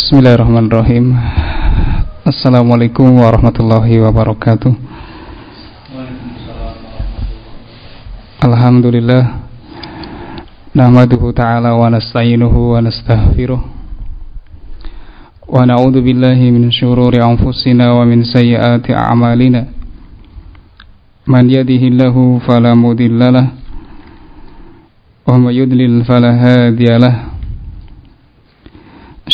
Bismillahirrahmanirrahim. Assalamualaikum warahmatullahi wabarakatuh. Alhamdulillah Nahmaduhu ta'ala wa nasta'inuhu wa Wa na'udhu billahi min syururi anfusina wa min sayyati a'malina. Man yadihillahu falamudillalah Wa ma yudlil falahadiyalah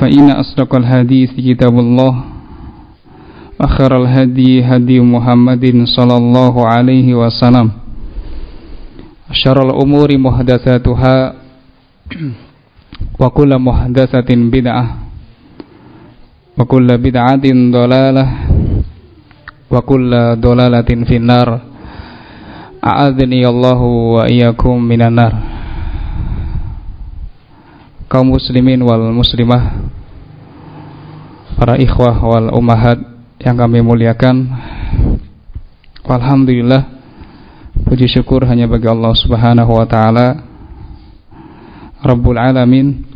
فإن أصدق الحديث كتاب الله وخير الهدي هدي محمد صلى الله عليه وسلم. شر الأمور محدثاتها وكل محدثة بدعة وكل بدعة ضلالة وكل ضلالة في النار. أعاذني الله وإياكم من النار. Kaum muslimin wal muslimah para ikhwah wal ummahat yang kami muliakan. Alhamdulillah puji syukur hanya bagi Allah Subhanahu wa taala Rabbul alamin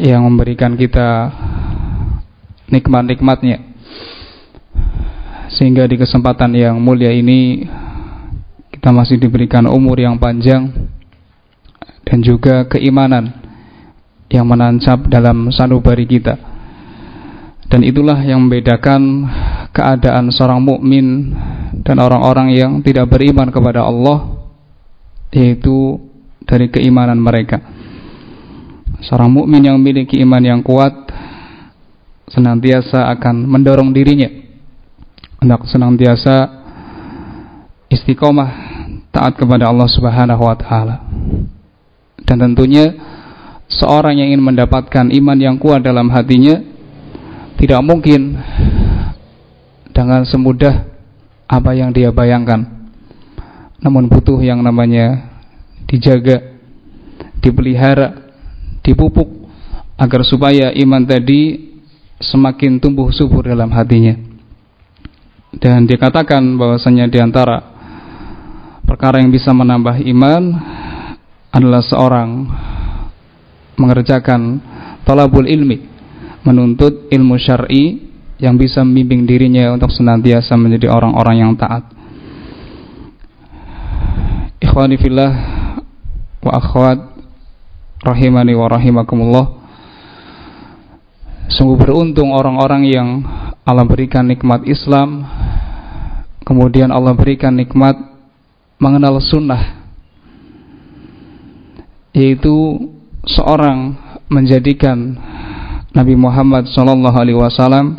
yang memberikan kita nikmat-nikmatnya. Sehingga di kesempatan yang mulia ini kita masih diberikan umur yang panjang dan juga keimanan yang menancap dalam sanubari kita. Dan itulah yang membedakan keadaan seorang mukmin dan orang-orang yang tidak beriman kepada Allah yaitu dari keimanan mereka. Seorang mukmin yang memiliki iman yang kuat senantiasa akan mendorong dirinya untuk senantiasa istiqomah taat kepada Allah Subhanahu wa taala. Dan tentunya seorang yang ingin mendapatkan iman yang kuat dalam hatinya tidak mungkin dengan semudah apa yang dia bayangkan. Namun butuh yang namanya dijaga dipelihara dipupuk agar supaya iman tadi semakin tumbuh subur dalam hatinya. Dan dikatakan bahwasanya di antara perkara yang bisa menambah iman adalah seorang mengerjakan talabul ilmi menuntut ilmu syar'i yang bisa membimbing dirinya untuk senantiasa menjadi orang-orang yang taat. Ikhwani fillah wa akhwat rahimani wa rahimakumullah. Sungguh beruntung orang-orang yang Allah berikan nikmat Islam kemudian Allah berikan nikmat mengenal sunnah yaitu seorang menjadikan Nabi Muhammad SAW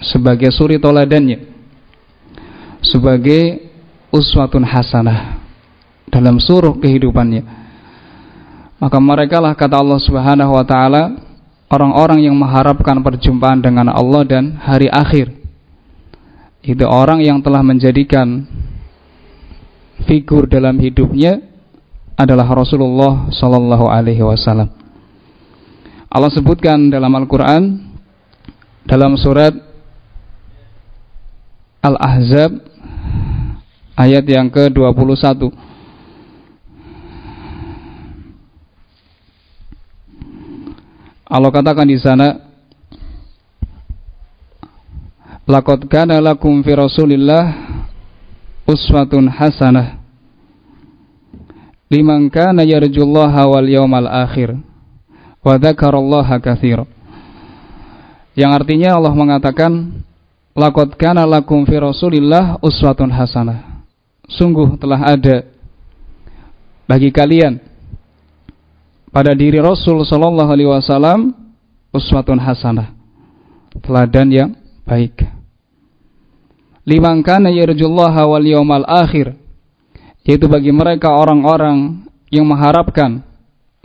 sebagai suri toladannya, sebagai uswatun hasanah dalam seluruh kehidupannya. Maka mereka lah kata Allah Subhanahu wa taala orang-orang yang mengharapkan perjumpaan dengan Allah dan hari akhir. Itu orang yang telah menjadikan figur dalam hidupnya adalah Rasulullah Sallallahu Alaihi Wasallam. Allah sebutkan dalam Al-Quran dalam surat Al-Ahzab ayat yang ke-21 Allah katakan di sana Laqad kana lakum fi Rasulillah uswatun hasanah liman kana yarjullaha wal yawmal akhir wa dzakarallaha katsira. Yang artinya Allah mengatakan laqad kana lakum fi Rasulillah uswatun hasanah. Sungguh telah ada bagi kalian pada diri Rasul sallallahu alaihi wasallam uswatun hasanah. Teladan yang baik. Liman kana yarjullaha wal yawmal akhir yaitu bagi mereka orang-orang yang mengharapkan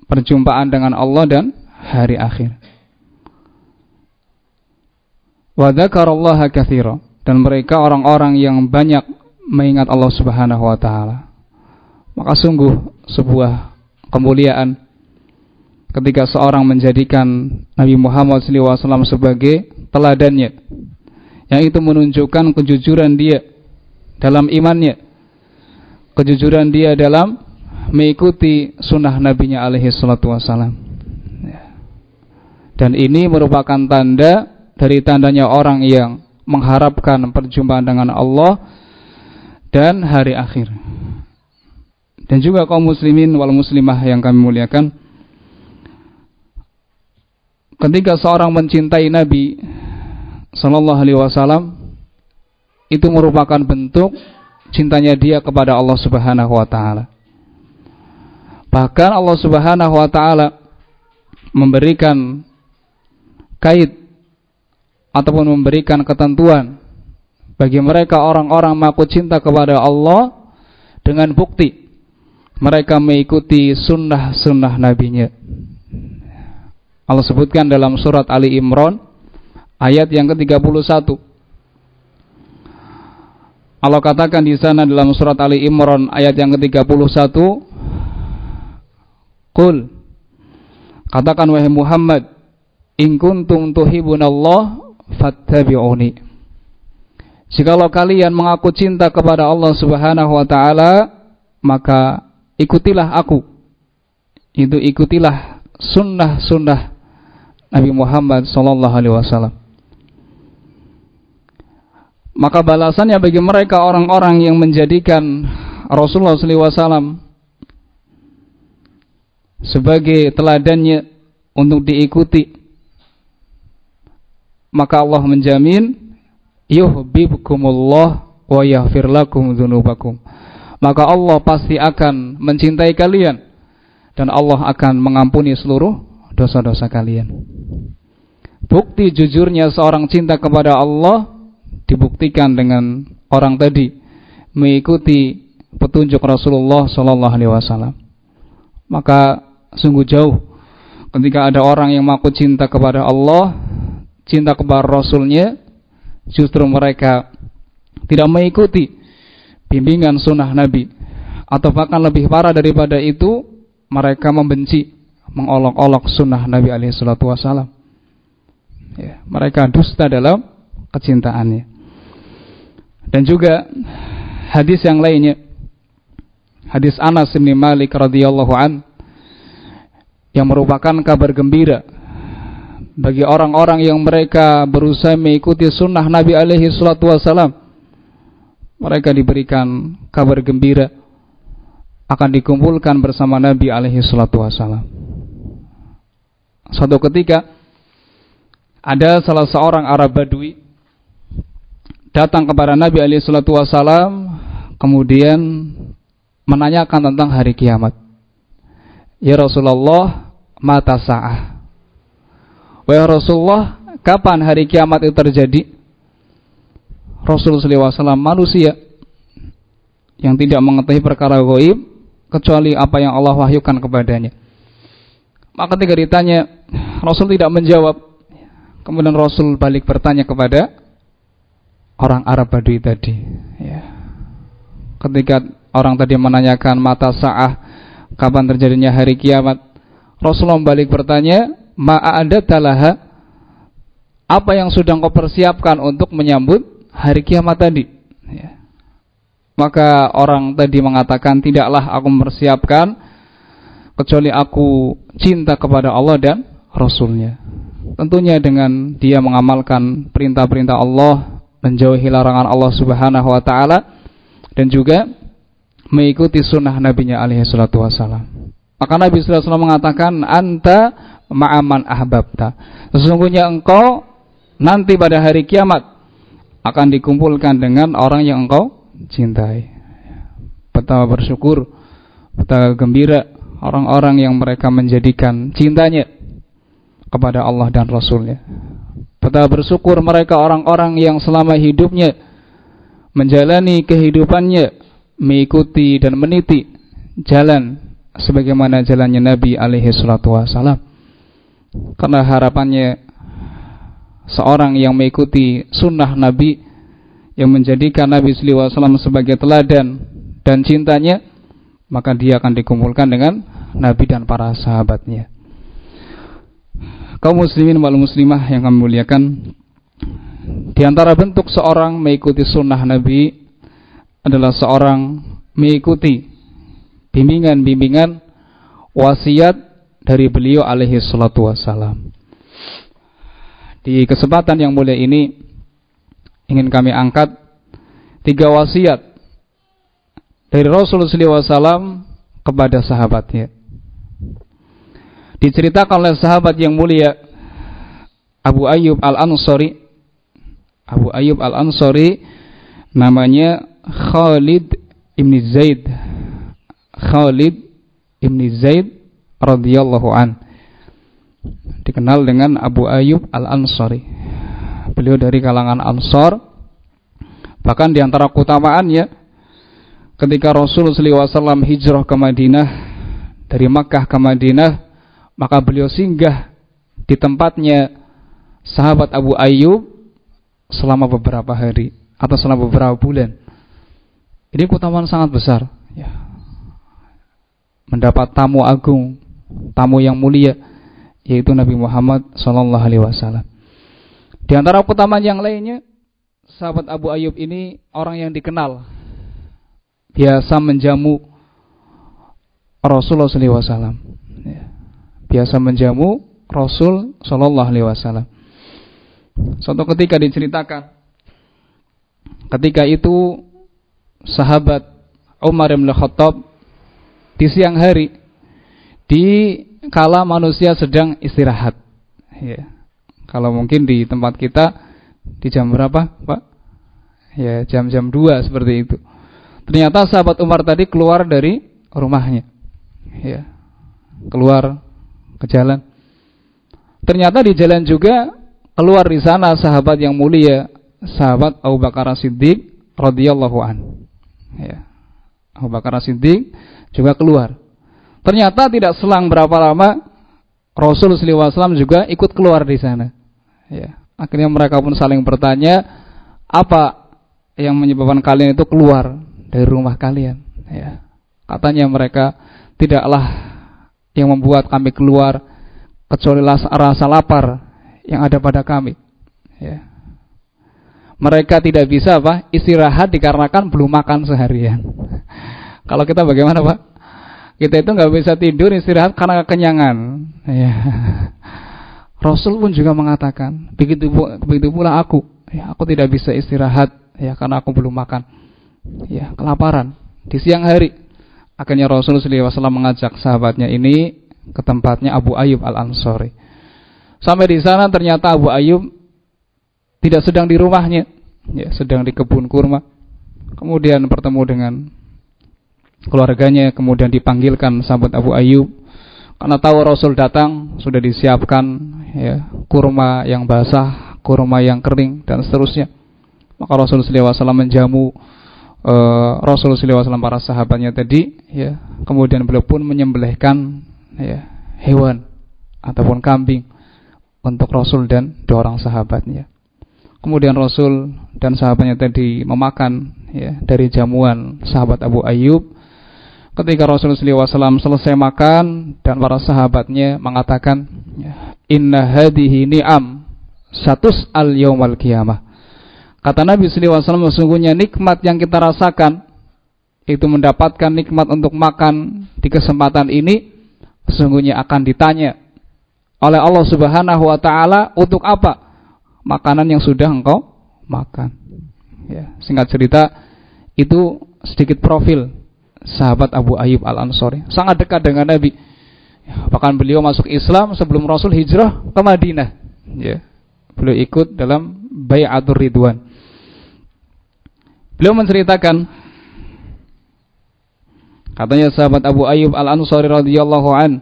perjumpaan dengan Allah dan hari akhir. wa dzakarallaha dan mereka orang-orang yang banyak mengingat Allah Subhanahu wa taala. Maka sungguh sebuah kemuliaan ketika seorang menjadikan Nabi Muhammad SAW sebagai teladannya yang itu menunjukkan kejujuran dia dalam imannya kejujuran dia dalam mengikuti sunnah nabinya alaihi salatu wassalam ya. dan ini merupakan tanda dari tandanya orang yang mengharapkan perjumpaan dengan Allah dan hari akhir. Dan juga kaum muslimin wal muslimah yang kami muliakan. Ketika seorang mencintai Nabi sallallahu alaihi wasallam itu merupakan bentuk cintanya dia kepada Allah Subhanahu wa taala. Bahkan Allah Subhanahu wa taala memberikan kait ataupun memberikan ketentuan bagi mereka orang-orang mengaku cinta kepada Allah dengan bukti mereka mengikuti sunnah-sunnah nabinya. Allah sebutkan dalam surat Ali Imran ayat yang ke-31. Allah katakan di sana dalam surat Ali Imran ayat yang ke-31 Qul Katakan wahai Muhammad in kuntum tuhibunallah fattabi'uni. Jikalau kalian mengaku cinta kepada Allah Subhanahu wa taala, maka ikutilah aku. Itu ikutilah sunnah-sunnah Nabi Muhammad sallallahu alaihi wasallam. Maka balasannya bagi mereka orang-orang yang menjadikan Rasulullah SAW sebagai teladannya untuk diikuti maka Allah menjamin yuhibbukumullah wa yaghfir lakum dzunubakum. Maka Allah pasti akan mencintai kalian dan Allah akan mengampuni seluruh dosa-dosa kalian. Bukti jujurnya seorang cinta kepada Allah dibuktikan dengan orang tadi mengikuti petunjuk Rasulullah Shallallahu Alaihi Wasallam. Maka sungguh jauh ketika ada orang yang mengaku cinta kepada Allah cinta kepada Rasulnya justru mereka tidak mengikuti bimbingan sunnah Nabi atau bahkan lebih parah daripada itu mereka membenci mengolok-olok sunnah Nabi alaihi wasallam ya, mereka dusta dalam kecintaannya dan juga hadis yang lainnya. Hadis Anas bin Malik radhiyallahu an yang merupakan kabar gembira bagi orang-orang yang mereka berusaha mengikuti sunnah Nabi alaihi salatu wasalam mereka diberikan kabar gembira akan dikumpulkan bersama Nabi alaihi salatu wasalam suatu ketika ada salah seorang Arab Badui datang kepada Nabi alaihi salatu wasalam kemudian menanyakan tentang hari kiamat ya Rasulullah mata sa'ah Wahai Rasulullah, kapan hari kiamat itu terjadi? Rasulullah SAW manusia yang tidak mengetahui perkara goib kecuali apa yang Allah wahyukan kepadanya. Maka ketika ditanya, Rasul tidak menjawab. Kemudian Rasul balik bertanya kepada orang Arab Badui tadi. Ya. Ketika orang tadi menanyakan mata sa'ah, kapan terjadinya hari kiamat, Rasulullah balik bertanya, ada talaha apa yang sudah kau persiapkan untuk menyambut hari kiamat tadi ya. maka orang tadi mengatakan tidaklah aku mempersiapkan kecuali aku cinta kepada Allah dan Rasulnya tentunya dengan dia mengamalkan perintah-perintah Allah menjauhi larangan Allah subhanahu wa ta'ala dan juga mengikuti sunnah nabinya alaihi salatu wassalam maka Nabi SAW mengatakan anta ma'aman ahbabta. Sesungguhnya engkau nanti pada hari kiamat akan dikumpulkan dengan orang yang engkau cintai. Betapa bersyukur, betapa gembira orang-orang yang mereka menjadikan cintanya kepada Allah dan Rasulnya. Betapa bersyukur mereka orang-orang yang selama hidupnya menjalani kehidupannya mengikuti dan meniti jalan sebagaimana jalannya Nabi alaihi salatu wasalam karena harapannya seorang yang mengikuti sunnah Nabi yang menjadikan Nabi SAW sebagai teladan dan cintanya maka dia akan dikumpulkan dengan Nabi dan para sahabatnya kaum muslimin wal muslimah yang kami muliakan di antara bentuk seorang mengikuti sunnah Nabi adalah seorang mengikuti bimbingan-bimbingan wasiat dari beliau alaihi salatu wassalam di kesempatan yang mulia ini ingin kami angkat tiga wasiat dari Rasulullah SAW kepada sahabatnya. Diceritakan oleh sahabat yang mulia Abu Ayyub Al-Ansari. Abu Ayyub Al-Ansari namanya Khalid ibn Zaid. Khalid ibn Zaid radhiyallahu an dikenal dengan Abu Ayyub Al-Ansari. Beliau dari kalangan Ansor. Bahkan di antara keutamaannya ketika Rasul SAW hijrah ke Madinah dari Makkah ke Madinah, maka beliau singgah di tempatnya sahabat Abu Ayyub selama beberapa hari atau selama beberapa bulan. Ini keutamaan sangat besar, ya. Mendapat tamu agung, tamu yang mulia yaitu Nabi Muhammad Shallallahu Alaihi Wasallam. Di antara keutamaan yang lainnya, sahabat Abu Ayyub ini orang yang dikenal biasa menjamu Rasulullah SAW. Biasa menjamu Rasul Shallallahu Alaihi Wasallam. Suatu ketika diceritakan, ketika itu sahabat Umar bin Khattab di siang hari di kala manusia sedang istirahat. Ya. Kalau mungkin di tempat kita di jam berapa, Pak? Ya, jam-jam 2 seperti itu. Ternyata sahabat Umar tadi keluar dari rumahnya. Ya. Keluar ke jalan. Ternyata di jalan juga keluar di sana sahabat yang mulia, sahabat Abu Bakar Siddiq radhiyallahu an. Ya. Abu Bakar Siddiq juga keluar. Ternyata tidak selang berapa lama Rasul SAW juga ikut keluar di sana. Ya. Akhirnya mereka pun saling bertanya, apa yang menyebabkan kalian itu keluar dari rumah kalian? Ya. Katanya mereka tidaklah yang membuat kami keluar kecuali rasa lapar yang ada pada kami. Ya. Mereka tidak bisa apa istirahat dikarenakan belum makan seharian. Kalau kita bagaimana pak? Kita itu nggak bisa tidur istirahat karena kekenyangan. Ya. Rasul pun juga mengatakan, begitu begitu pula aku, ya, aku tidak bisa istirahat ya karena aku belum makan. Ya, kelaparan di siang hari. Akhirnya Rasul SAW mengajak sahabatnya ini ke tempatnya Abu Ayyub Al-Ansari. Sampai di sana ternyata Abu Ayyub tidak sedang di rumahnya, ya, sedang di kebun kurma. Kemudian bertemu dengan keluarganya kemudian dipanggilkan sahabat Abu Ayyub karena tahu Rasul datang sudah disiapkan ya kurma yang basah, kurma yang kering dan seterusnya. Maka Rasul SAW menjamu uh, Rasul SAW para sahabatnya tadi ya. Kemudian beliau pun menyembelihkan ya hewan ataupun kambing untuk Rasul dan dua orang sahabatnya. Kemudian Rasul dan sahabatnya tadi memakan ya dari jamuan sahabat Abu Ayyub ketika Rasulullah SAW selesai makan dan para sahabatnya mengatakan inna hadihi ni'am satus al yaumal qiyamah kata Nabi SAW sesungguhnya nikmat yang kita rasakan itu mendapatkan nikmat untuk makan di kesempatan ini sesungguhnya akan ditanya oleh Allah Subhanahu wa taala untuk apa makanan yang sudah engkau makan ya singkat cerita itu sedikit profil sahabat Abu Ayyub Al-Ansori. Sangat dekat dengan Nabi. Bahkan beliau masuk Islam sebelum Rasul hijrah ke Madinah. Ya. Beliau ikut dalam Bayatul Ridwan. Beliau menceritakan katanya sahabat Abu Ayyub Al-Ansari radhiyallahu an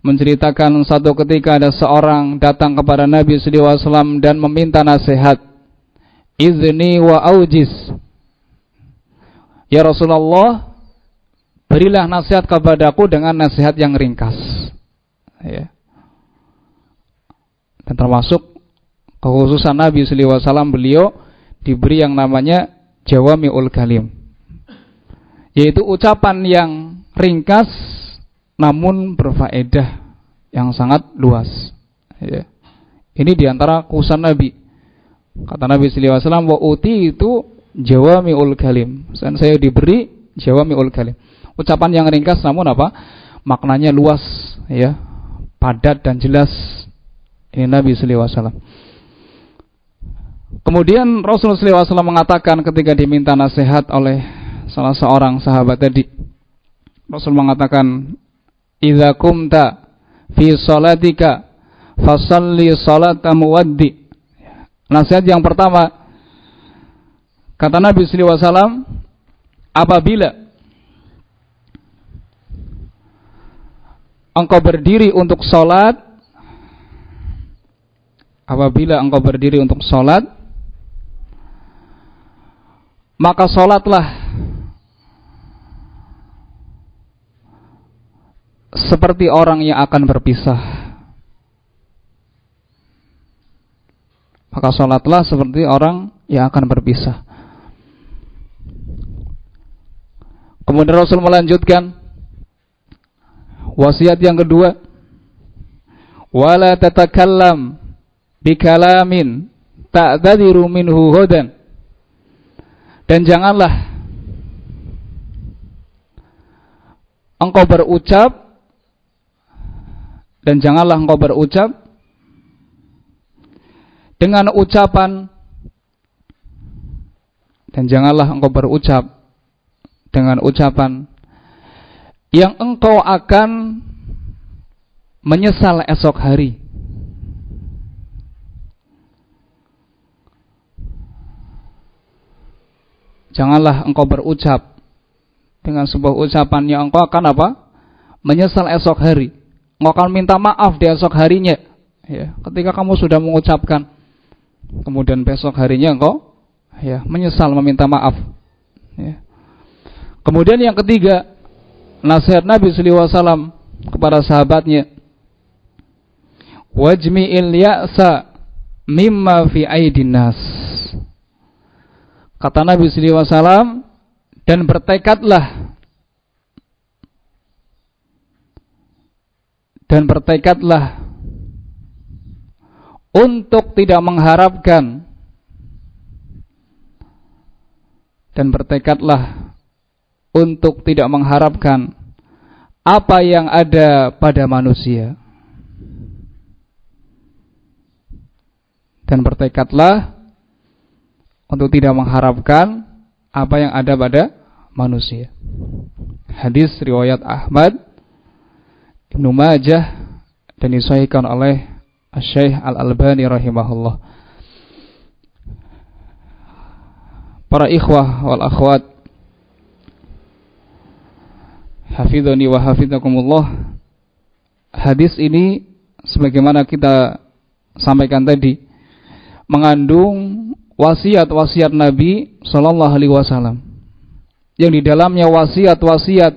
menceritakan satu ketika ada seorang datang kepada Nabi SAW dan meminta nasihat. Izni wa aujis. Ya Rasulullah, berilah nasihat kepadaku dengan nasihat yang ringkas. Ya. Dan termasuk kekhususan Nabi wasallam beliau diberi yang namanya jawamiul kalim. Yaitu ucapan yang ringkas namun berfaedah yang sangat luas. Ya. ini di antara kekhususan Nabi. Kata Nabi wasallam wa uti itu jawamiul kalim. Dan saya diberi jawamiul kalim. Ucapan yang ringkas namun apa? Maknanya luas ya. Padat dan jelas. Ini Nabi wasallam Kemudian Rasulullah SAW mengatakan ketika diminta nasihat oleh salah seorang sahabat tadi. Rasul mengatakan, "Idza kumta fi salatika fasalli salata muwaddi." Nasihat yang pertama kata Nabi wasallam, apabila engkau berdiri untuk salat apabila engkau berdiri untuk salat maka sholatlah seperti orang yang akan berpisah. Maka sholatlah seperti orang yang akan berpisah. Kemudian Rasul melanjutkan wasiat yang kedua, wala tatakallam bikalamin ta'dadiru minhu hudan dan janganlah engkau berucap dan janganlah engkau berucap dengan ucapan dan janganlah engkau berucap dengan ucapan yang engkau akan menyesal esok hari. Janganlah engkau berucap dengan sebuah ucapan yang engkau akan apa? Menyesal esok hari. Engkau akan minta maaf di esok harinya. Ya, ketika kamu sudah mengucapkan, kemudian besok harinya engkau ya menyesal meminta maaf. Ya. Kemudian yang ketiga, nasihat Nabi SAW kepada sahabatnya, wajmi'il ya'sa mimma fi aidin nas Kata Nabi SAW, dan bertekadlah. Dan bertekadlah untuk tidak mengharapkan. Dan bertekadlah untuk tidak mengharapkan apa yang ada pada manusia. Dan bertekadlah untuk tidak mengharapkan apa yang ada pada manusia. Hadis riwayat Ahmad, Ibnu Majah dan disahihkan oleh Syekh Al-Albani rahimahullah. Para ikhwah wal akhwat Hafidhani wa hafidhakumullah Hadis ini sebagaimana kita sampaikan tadi mengandung wasiat-wasiat Nabi Shallallahu Alaihi Wasallam yang di dalamnya wasiat-wasiat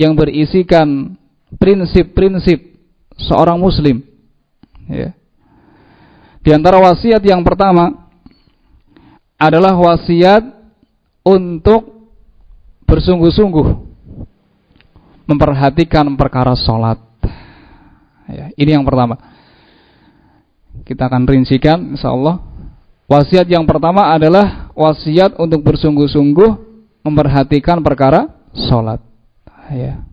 yang berisikan prinsip-prinsip seorang Muslim. Ya. Di antara wasiat yang pertama adalah wasiat untuk bersungguh-sungguh memperhatikan perkara sholat. Ya, ini yang pertama. Kita akan rincikan, insya Allah Wasiat yang pertama adalah wasiat untuk bersungguh-sungguh memperhatikan perkara sholat. Ya.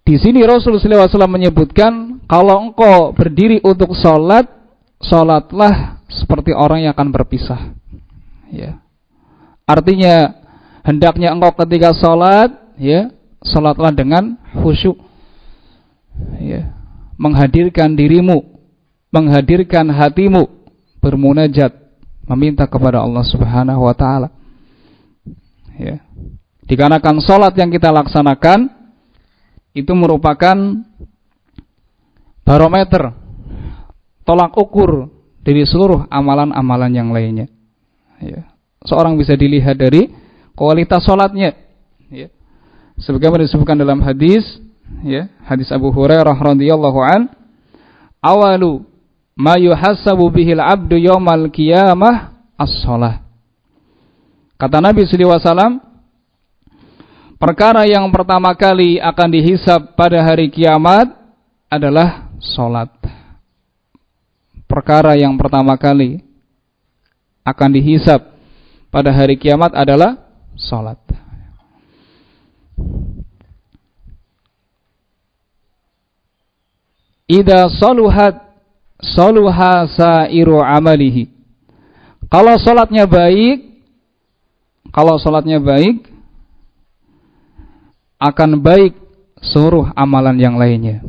Di sini Rasulullah SAW menyebutkan kalau engkau berdiri untuk sholat, sholatlah seperti orang yang akan berpisah. Ya. Artinya hendaknya engkau ketika sholat, ya, sholatlah dengan khusyuk, ya, menghadirkan dirimu menghadirkan hatimu bermunajat meminta kepada Allah Subhanahu wa taala. Ya. Dikarenakan salat yang kita laksanakan itu merupakan barometer tolak ukur dari seluruh amalan-amalan yang lainnya. Ya. Seorang bisa dilihat dari kualitas salatnya. Ya. Sebagaimana disebutkan dalam hadis, ya, hadis Abu Hurairah radhiyallahu an, awalu ma yuhassabu bihil abdu yaumal qiyamah as-shalah. Kata Nabi sallallahu alaihi wasallam, perkara yang pertama kali akan dihisap pada hari kiamat adalah salat. Perkara yang pertama kali akan dihisap pada hari kiamat adalah salat. Ida saluhat saluha sairu amalihi. Kalau salatnya baik, kalau salatnya baik, akan baik seluruh amalan yang lainnya.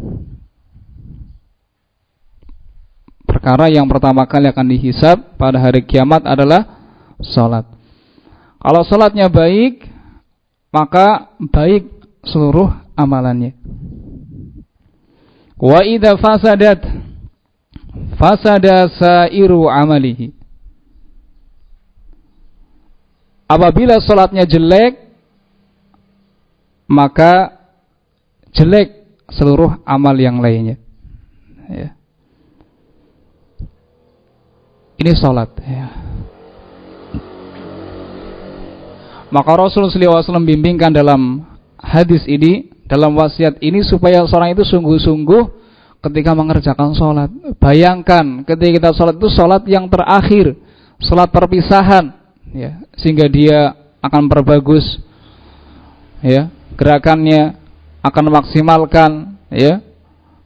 Perkara yang pertama kali akan dihisap pada hari kiamat adalah salat. Kalau salatnya baik, maka baik seluruh amalannya. Wa idza fasadat fasada sairu amalihi. Apabila salatnya jelek, maka jelek seluruh amal yang lainnya. Ya. Ini salat. Ya. Maka Rasulullah SAW membimbingkan dalam hadis ini, dalam wasiat ini supaya seorang itu sungguh-sungguh ketika mengerjakan sholat. Bayangkan ketika kita sholat itu sholat yang terakhir, sholat perpisahan, ya, sehingga dia akan berbagus, ya, gerakannya akan memaksimalkan, ya,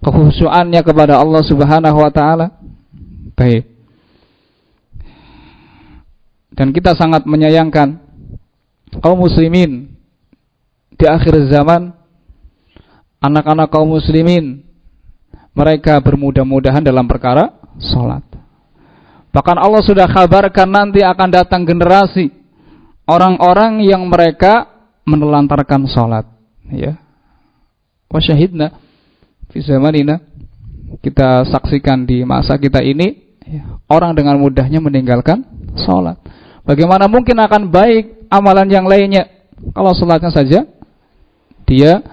kehusuannya kepada Allah Subhanahu Wa Taala. Baik. Dan kita sangat menyayangkan kaum muslimin di akhir zaman anak-anak kaum muslimin mereka bermudah-mudahan dalam perkara salat. Bahkan Allah sudah kabarkan nanti akan datang generasi orang-orang yang mereka menelantarkan salat, ya. Wasyahidna fi zamanina kita saksikan di masa kita ini ya, orang dengan mudahnya meninggalkan salat. Bagaimana mungkin akan baik amalan yang lainnya kalau salatnya saja dia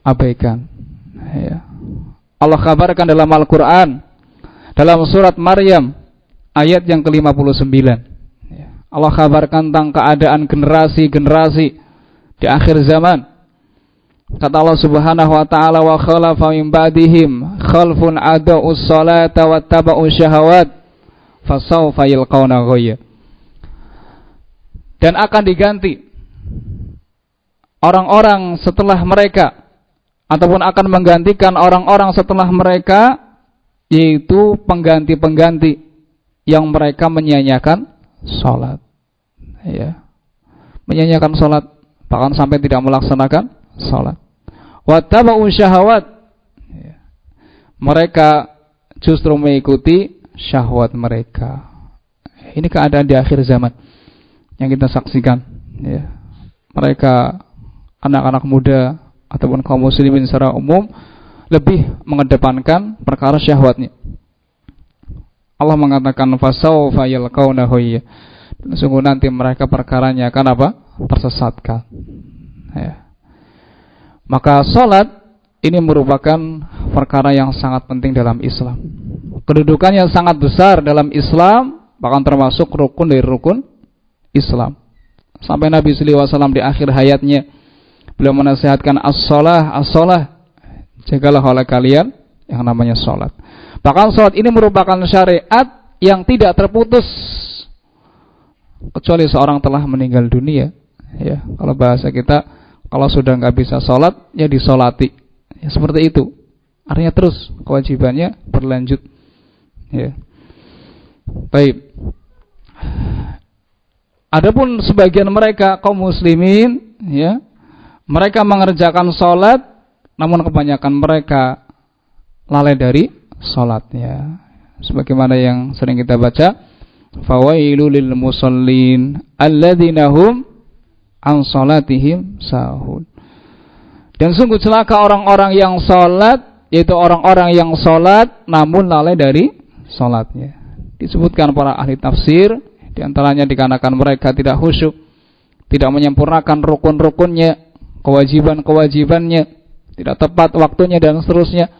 abaikan. Ya. Allah kabarkan dalam Al-Quran dalam surat Maryam ayat yang ke-59 ya. Allah kabarkan tentang keadaan generasi-generasi di akhir zaman. Kata Allah subhanahu wa ta'ala wa khalafa min ba'dihim khalfun ada'us salata wa taba'us syahawat fasawfa yalqawna ghayya. Dan akan diganti orang-orang setelah mereka ataupun akan menggantikan orang-orang setelah mereka yaitu pengganti-pengganti yang mereka menyanyiakan sholat. Ya. Menyanyiakan sholat bahkan sampai tidak melaksanakan sholat. Wattaba'u syahwat. Ya. mereka justru mengikuti syahwat mereka. Ini keadaan di akhir zaman yang kita saksikan. Ya. Mereka anak-anak muda ataupun kaum muslimin secara umum lebih mengedepankan perkara syahwatnya. Allah mengatakan fasaufa yalqauna huyya. Sungguh nanti mereka perkaranya akan apa? Tersesatkan. Ya. Maka salat ini merupakan perkara yang sangat penting dalam Islam. Kedudukannya sangat besar dalam Islam, bahkan termasuk rukun dari rukun Islam. Sampai Nabi sallallahu alaihi wasallam di akhir hayatnya beliau menasihatkan as-salah, as-salah. Jagalah oleh kalian yang namanya salat. Bahkan salat ini merupakan syariat yang tidak terputus kecuali seorang telah meninggal dunia. Ya, kalau bahasa kita kalau sudah nggak bisa salat ya disolati. Ya, seperti itu. Artinya terus kewajibannya berlanjut. Ya. Baik. Adapun sebagian mereka kaum muslimin ya mereka mengerjakan sholat, namun kebanyakan mereka lalai dari sholatnya. Sebagaimana yang sering kita baca, fawailu lil musallin alladzina hum an sholatihim sahun. Dan sungguh celaka orang-orang yang sholat, yaitu orang-orang yang sholat namun lalai dari sholatnya. Disebutkan para ahli tafsir, di antaranya dikarenakan mereka tidak khusyuk, tidak menyempurnakan rukun-rukunnya, kewajiban-kewajibannya, tidak tepat waktunya dan seterusnya.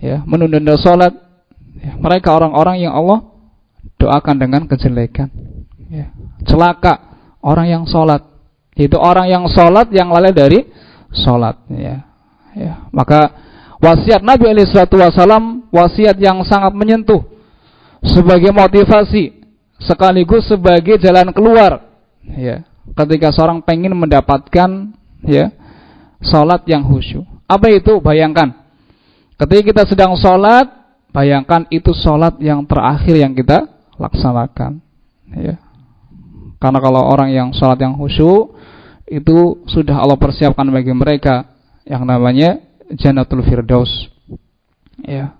Ya, menunda sholat, Ya, mereka orang-orang yang Allah doakan dengan kejelekan. Ya. Celaka orang yang sholat. Itu orang yang sholat yang lalai dari sholat. Ya. Ya. Maka wasiat Nabi Wasallam wasiat yang sangat menyentuh sebagai motivasi sekaligus sebagai jalan keluar. Ya. Ketika seorang pengen mendapatkan ya sholat yang khusyuk. Apa itu? Bayangkan. Ketika kita sedang sholat, bayangkan itu sholat yang terakhir yang kita laksanakan. Ya. Karena kalau orang yang sholat yang khusyuk itu sudah Allah persiapkan bagi mereka yang namanya Jannatul Firdaus. Ya.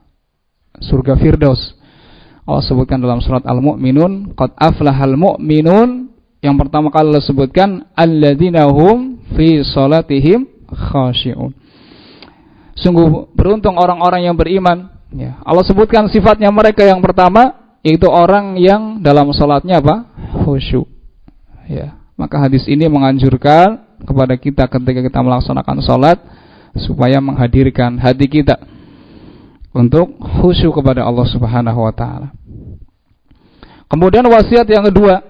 Surga Firdaus. Allah sebutkan dalam surat Al-Mu'minun, qad aflahal mu'minun. Yang pertama kali Allah sebutkan alladzina hum fi salatihim khashi'un. Sungguh beruntung orang-orang yang beriman. Ya. Allah sebutkan sifatnya mereka yang pertama yaitu orang yang dalam salatnya apa? khusyuk. Ya. Maka hadis ini menganjurkan kepada kita ketika kita melaksanakan salat supaya menghadirkan hati kita untuk khusyuk kepada Allah Subhanahu wa taala. Kemudian wasiat yang kedua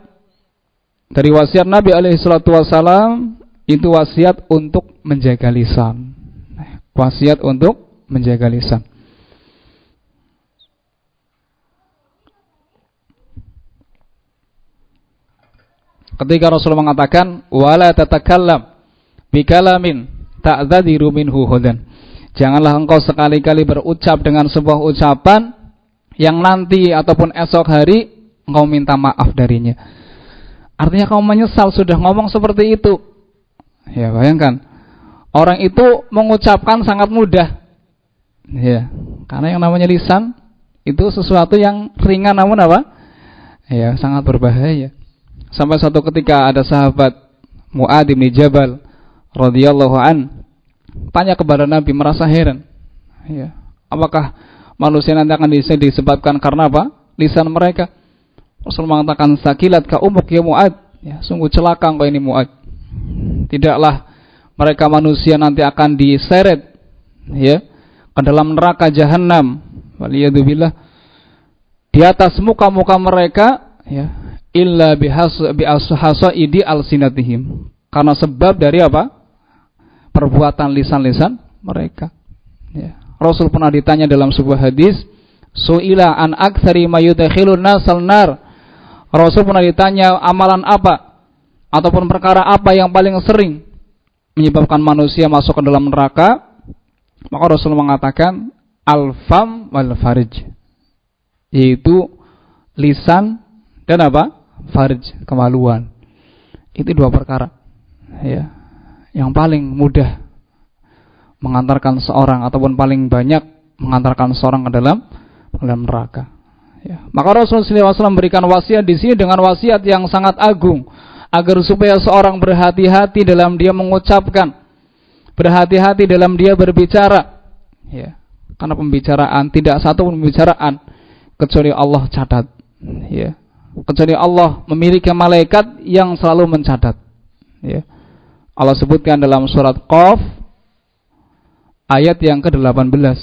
dari wasiat Nabi alaihi salatu wasallam itu wasiat untuk menjaga lisan. Wasiat untuk menjaga lisan. ketika Rasul mengatakan wala tatakallam bikalamin ta'dzadiru minhu hudan. Janganlah engkau sekali-kali berucap dengan sebuah ucapan yang nanti ataupun esok hari engkau minta maaf darinya. Artinya kamu menyesal sudah ngomong seperti itu. Ya, bayangkan. Orang itu mengucapkan sangat mudah. Ya, karena yang namanya lisan itu sesuatu yang ringan namun apa? Ya, sangat berbahaya. Sampai suatu ketika ada sahabat Mu'ad bin Jabal radhiyallahu an tanya kepada Nabi merasa heran. Ya, apakah manusia nanti akan disebabkan karena apa? Lisan mereka. Rasul mengatakan sakilat ka umuk ya Mu'ad. Ya, sungguh celaka engkau ini Mu'ad. Tidaklah mereka manusia nanti akan diseret ya ke dalam neraka jahanam. Waliyadzubillah. Di atas muka-muka mereka ya illa idi alsinatihim karena sebab dari apa perbuatan lisan-lisan mereka ya. Rasul pernah ditanya dalam sebuah hadis suila an aktsari mayudkhilun nasal nar Rasul pernah ditanya amalan apa ataupun perkara apa yang paling sering menyebabkan manusia masuk ke dalam neraka maka Rasul mengatakan al-fam wal farj yaitu lisan dan apa farj, kemaluan. Itu dua perkara. Ya. Yang paling mudah mengantarkan seorang ataupun paling banyak mengantarkan seorang ke dalam dalam neraka. Ya. Maka Rasulullah SAW memberikan wasiat di sini dengan wasiat yang sangat agung agar supaya seorang berhati-hati dalam dia mengucapkan, berhati-hati dalam dia berbicara. Ya. Karena pembicaraan tidak satu pembicaraan kecuali Allah catat. Ya kecuali Allah memiliki malaikat yang selalu mencatat. Ya. Allah sebutkan dalam surat Qaf ayat yang ke-18.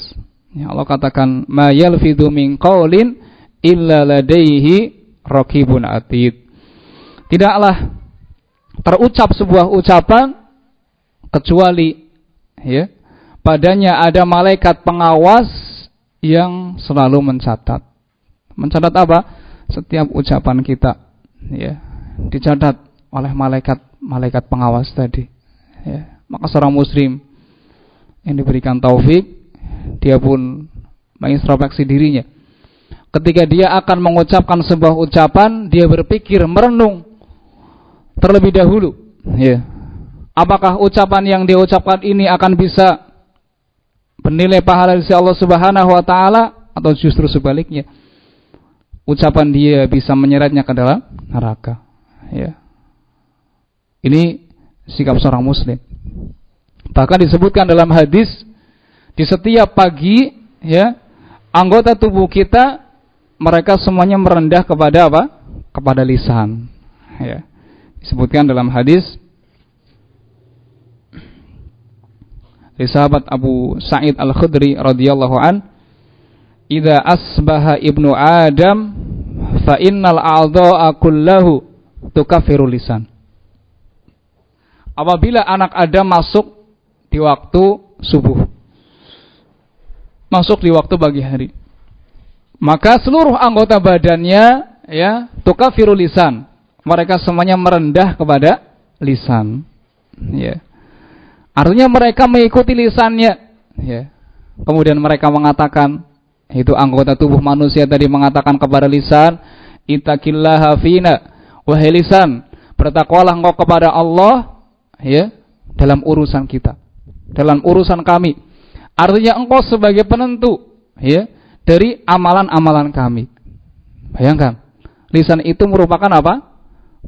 Ya, Allah katakan ma yalfidhu min qaulin illa ladaihi raqibun atid. Tidaklah terucap sebuah ucapan kecuali ya padanya ada malaikat pengawas yang selalu mencatat. Mencatat apa? setiap ucapan kita ya dicatat oleh malaikat malaikat pengawas tadi ya maka seorang muslim yang diberikan taufik dia pun mengintrospeksi dirinya ketika dia akan mengucapkan sebuah ucapan dia berpikir merenung terlebih dahulu ya apakah ucapan yang dia ucapkan ini akan bisa bernilai pahala di Allah Subhanahu wa taala atau justru sebaliknya ucapan dia bisa menyeretnya ke dalam neraka. Ya. Ini sikap seorang muslim. Bahkan disebutkan dalam hadis di setiap pagi ya anggota tubuh kita mereka semuanya merendah kepada apa? Kepada lisan. Ya. Disebutkan dalam hadis dari sahabat Abu Sa'id Al-Khudri radhiyallahu an idza asbaha ibnu adam fa innal a'dha'a kullahu tukaffiru lisan. Apabila anak Adam masuk di waktu subuh masuk di waktu pagi hari maka seluruh anggota badannya ya tukaffiru lisan mereka semuanya merendah kepada lisan ya artinya mereka mengikuti lisannya ya kemudian mereka mengatakan itu anggota tubuh manusia tadi mengatakan kepada lisan, "Ittaqillaha fina." Wahai lisan, bertakwalah engkau kepada Allah ya dalam urusan kita, dalam urusan kami. Artinya engkau sebagai penentu ya dari amalan-amalan kami. Bayangkan, lisan itu merupakan apa?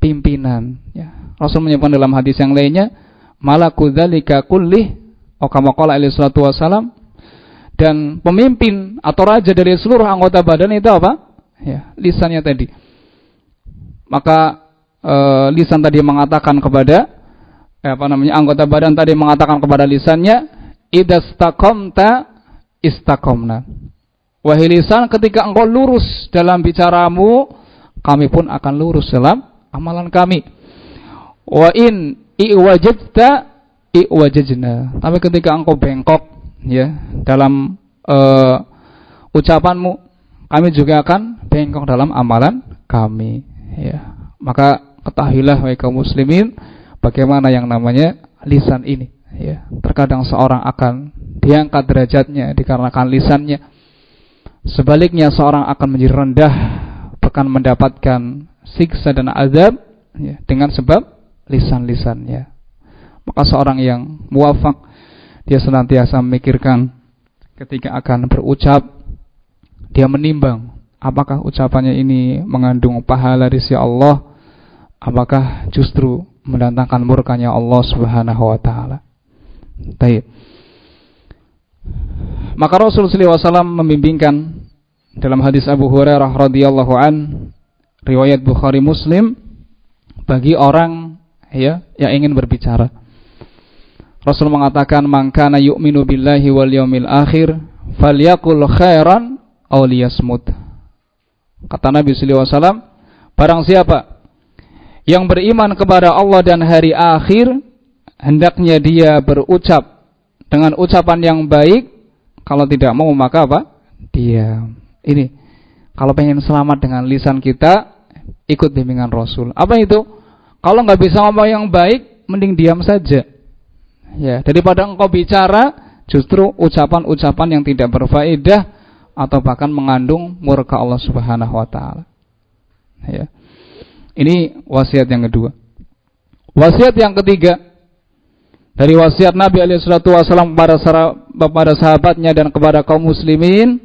Pimpinan. Ya. Rasul menyebutkan dalam hadis yang lainnya, "Malakudzalika kullih." Oh kama qala alaihi salatu wasalam, dan pemimpin atau raja dari seluruh anggota badan itu apa? Ya, lisannya tadi. Maka e, lisan tadi mengatakan kepada eh, apa namanya anggota badan tadi mengatakan kepada lisannya idastaqamta istaqamna. Wahai lisan ketika engkau lurus dalam bicaramu, kami pun akan lurus dalam amalan kami. Wa in iwajadta iwajajna. Tapi ketika engkau bengkok ya dalam uh, ucapanmu kami juga akan bengkok dalam amalan kami ya maka ketahuilah wahai kaum muslimin bagaimana yang namanya lisan ini ya terkadang seorang akan diangkat derajatnya dikarenakan lisannya sebaliknya seorang akan menjadi rendah bahkan mendapatkan siksa dan azab ya, dengan sebab lisan-lisannya maka seorang yang muafak dia senantiasa memikirkan ketika akan berucap, dia menimbang apakah ucapannya ini mengandung pahala dari si Allah, apakah justru mendatangkan murkanya Allah Subhanahu wa taala. Baik. Maka Rasulullah SAW membimbingkan dalam hadis Abu Hurairah radhiyallahu an riwayat Bukhari Muslim bagi orang ya yang ingin berbicara Rasul mengatakan mangkana yu'minu billahi wal yaumil akhir falyakul khairan aw liyasmut. Kata Nabi sallallahu alaihi wasallam, barang siapa yang beriman kepada Allah dan hari akhir hendaknya dia berucap dengan ucapan yang baik, kalau tidak mau maka apa? Diam. Ini kalau pengen selamat dengan lisan kita, ikut bimbingan Rasul. Apa itu? Kalau nggak bisa ngomong yang baik, mending diam saja. Ya, daripada engkau bicara justru ucapan-ucapan yang tidak berfaedah atau bahkan mengandung murka Allah Subhanahu wa taala. Ya. Ini wasiat yang kedua. Wasiat yang ketiga dari wasiat Nabi alaihi wasallam kepada kepada sahabatnya dan kepada kaum muslimin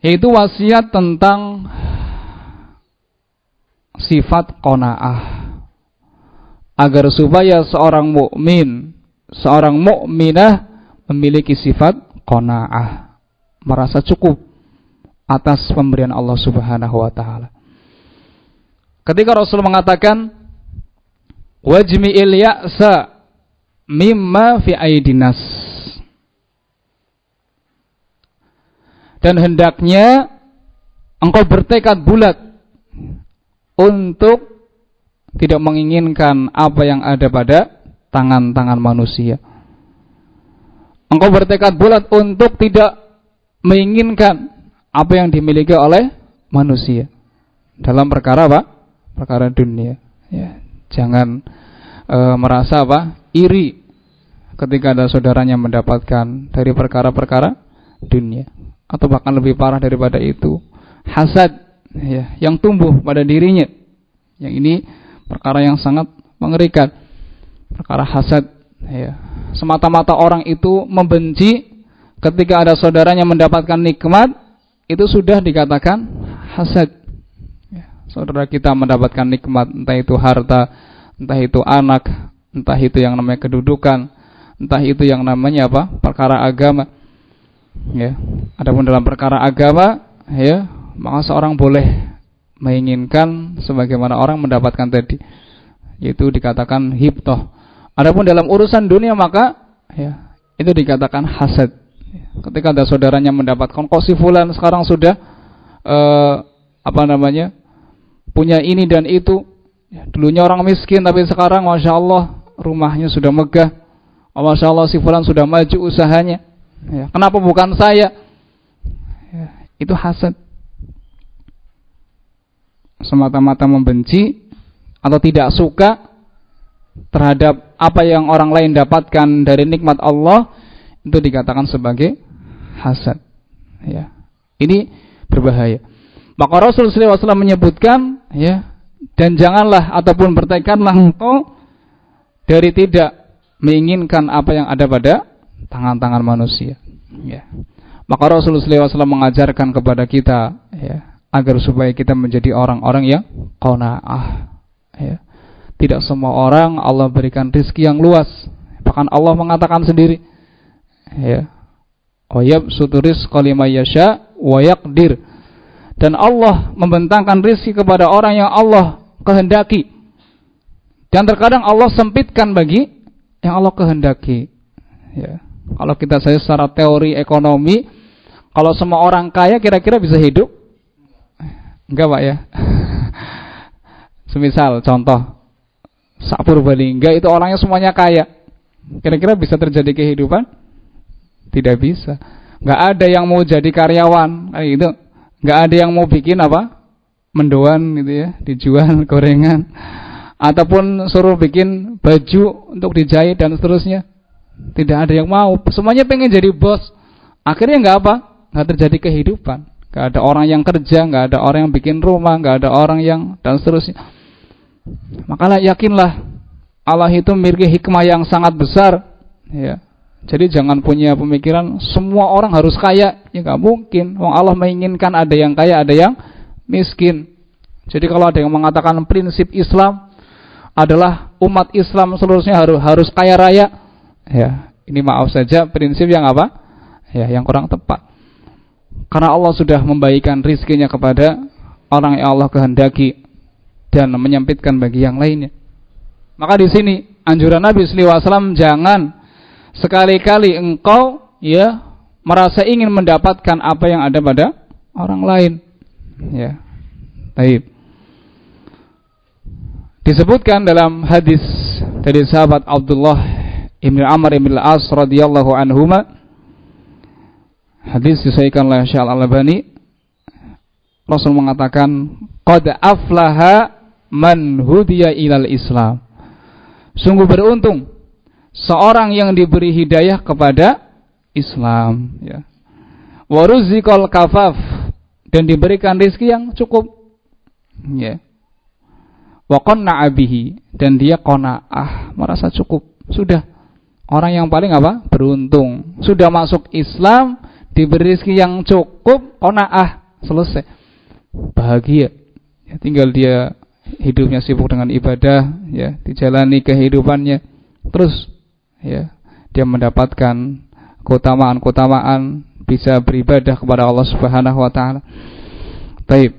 yaitu wasiat tentang sifat qanaah. Agar supaya seorang mukmin, seorang mukminah memiliki sifat qanaah, merasa cukup atas pemberian Allah Subhanahu wa taala. Ketika Rasul mengatakan wajmi'il ya'sa mimma fi aidinas dan hendaknya engkau bertekad bulat untuk tidak menginginkan apa yang ada pada tangan-tangan manusia. Engkau bertekad bulat untuk tidak menginginkan apa yang dimiliki oleh manusia dalam perkara apa? Perkara dunia. Ya, jangan e, merasa apa? Iri ketika ada saudaranya mendapatkan dari perkara-perkara dunia atau bahkan lebih parah daripada itu hasad ya yang tumbuh pada dirinya. Yang ini perkara yang sangat mengerikan. Perkara hasad. Ya. Semata-mata orang itu membenci ketika ada saudaranya mendapatkan nikmat itu sudah dikatakan hasad. Ya, saudara kita mendapatkan nikmat entah itu harta entah itu anak entah itu yang namanya kedudukan entah itu yang namanya apa? Perkara agama. Ya adapun dalam perkara agama ya maka seorang boleh menginginkan sebagaimana orang mendapatkan tadi yaitu dikatakan hibtoh adapun dalam urusan dunia maka ya itu dikatakan hasad Ketika ada saudaranya mendapatkan kosi fulan sekarang sudah uh, apa namanya punya ini dan itu. Ya, dulunya orang miskin tapi sekarang masya Allah rumahnya sudah megah. Oh, masya Allah si fulan sudah maju usahanya. Ya, kenapa bukan saya? Ya, itu hasad. Semata-mata membenci atau tidak suka terhadap apa yang orang lain dapatkan dari nikmat Allah itu dikatakan sebagai hasad. Ya. Ini berbahaya. Maka Rasulullah SAW menyebutkan, ya, dan janganlah ataupun bertekadlah engkau dari tidak menginginkan apa yang ada pada tangan-tangan manusia. Ya. Maka Rasulullah SAW mengajarkan kepada kita, ya, agar supaya kita menjadi orang-orang yang qanaah. Ya. Tidak semua orang Allah berikan rizki yang luas. Bahkan Allah mengatakan sendiri, ya, wayab suturis kalimayasya wayakdir. Dan Allah membentangkan rizki kepada orang yang Allah kehendaki. Dan terkadang Allah sempitkan bagi yang Allah kehendaki. Ya. Kalau kita saya secara teori ekonomi, kalau semua orang kaya kira-kira bisa hidup? Enggak pak ya. Semisal contoh, Sak Purbalingga itu orangnya semuanya kaya. Kira-kira bisa terjadi kehidupan? Tidak bisa. Nggak ada yang mau jadi karyawan kayak gitu. Nggak ada yang mau bikin apa? Mendoan gitu ya, dijual gorengan. Ataupun suruh bikin baju untuk dijahit dan seterusnya. Tidak ada yang mau. Semuanya pengen jadi bos. Akhirnya nggak apa? Nggak terjadi kehidupan. Nggak ada orang yang kerja, nggak ada orang yang bikin rumah, nggak ada orang yang dan seterusnya maka yakinlah Allah itu memiliki hikmah yang sangat besar ya. Jadi jangan punya pemikiran semua orang harus kaya, ya nggak mungkin. Wong Allah menginginkan ada yang kaya, ada yang miskin. Jadi kalau ada yang mengatakan prinsip Islam adalah umat Islam seluruhnya harus harus kaya raya, ya ini maaf saja prinsip yang apa? Ya yang kurang tepat. Karena Allah sudah membagikan rizkinya kepada orang yang Allah kehendaki dan menyempitkan bagi yang lainnya. Maka di sini anjuran Nabi SAW jangan sekali-kali engkau ya merasa ingin mendapatkan apa yang ada pada orang lain. Ya. Baik. Disebutkan dalam hadis dari sahabat Abdullah Ibn Amr Ibn Al-As radhiyallahu anhuma hadis disahihkan oleh Syekh Al-Albani Rasul mengatakan qad aflaha man hudiya ilal Islam. Sungguh beruntung seorang yang diberi hidayah kepada Islam ya. Waruzikal kafaf dan diberikan rezeki yang cukup ya. Wa qanna'a dan dia qanaah, merasa cukup. Sudah orang yang paling apa? beruntung. Sudah masuk Islam, diberi rezeki yang cukup, qanaah, selesai. Bahagia. Ya, tinggal dia hidupnya sibuk dengan ibadah, ya, dijalani kehidupannya, terus ya, dia mendapatkan keutamaan-keutamaan bisa beribadah kepada Allah Subhanahu wa taala. Taib.